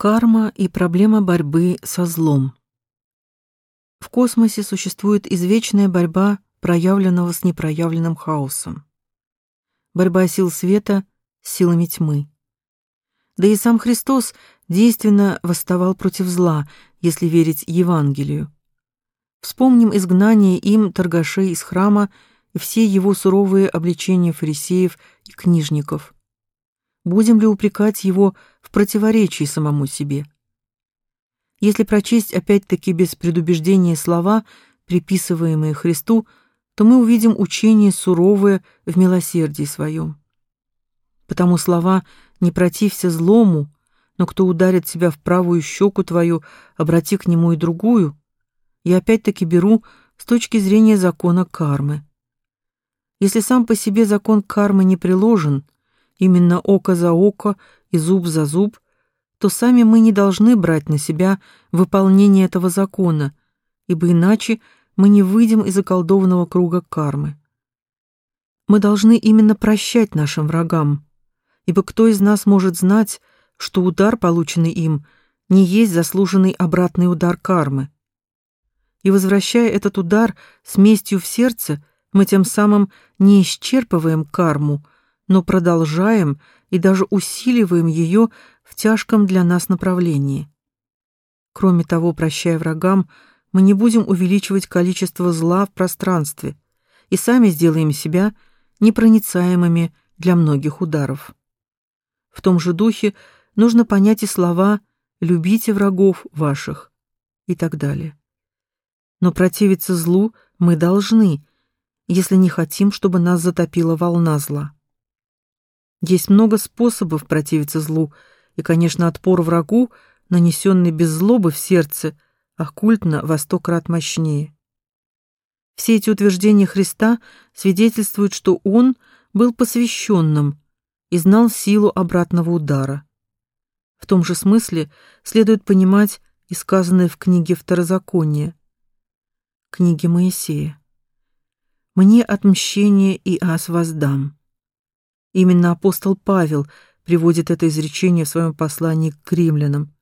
Карма и проблема борьбы со злом. В космосе существует извечная борьба проявленного с непроявленным хаосом. Борьба сил света с силами тьмы. Да и сам Христос действенно восставал против зла, если верить Евангелию. Вспомним изгнание им торгашей из храма и все его суровые обличения фарисеев и книжников – Будем ли упрекать его в противоречии самому себе? Если прочесть опять-таки без предубеждения слова, приписываемые Христу, то мы увидим учение суровое в милосердии своем. Потому слова «не протився злому», но кто ударит тебя в правую щеку твою, обрати к нему и другую, я опять-таки беру с точки зрения закона кармы. Если сам по себе закон кармы не приложен – именно око за око и зуб за зуб, то сами мы не должны брать на себя выполнение этого закона, ибо иначе мы не выйдем из околдованного круга кармы. Мы должны именно прощать нашим врагам, ибо кто из нас может знать, что удар, полученный им, не есть заслуженный обратный удар кармы? И возвращая этот удар с местью в сердце, мы тем самым не исчерпываем карму, но продолжаем и даже усиливаем ее в тяжком для нас направлении. Кроме того, прощая врагам, мы не будем увеличивать количество зла в пространстве и сами сделаем себя непроницаемыми для многих ударов. В том же духе нужно понять и слова «любите врагов ваших» и так далее. Но противиться злу мы должны, если не хотим, чтобы нас затопила волна зла. Есть много способов противиться злу, и, конечно, отпор врагу, нанесенный без злобы в сердце, оккультно во сто крат мощнее. Все эти утверждения Христа свидетельствуют, что Он был посвященным и знал силу обратного удара. В том же смысле следует понимать и сказанное в книге Второзакония, книге Моисея. «Мне отмщение и ас воздам». Именно апостол Павел приводит это изречение в своем послании к римлянам.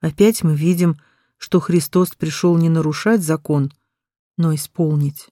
Опять мы видим, что Христос пришел не нарушать закон, но исполнить.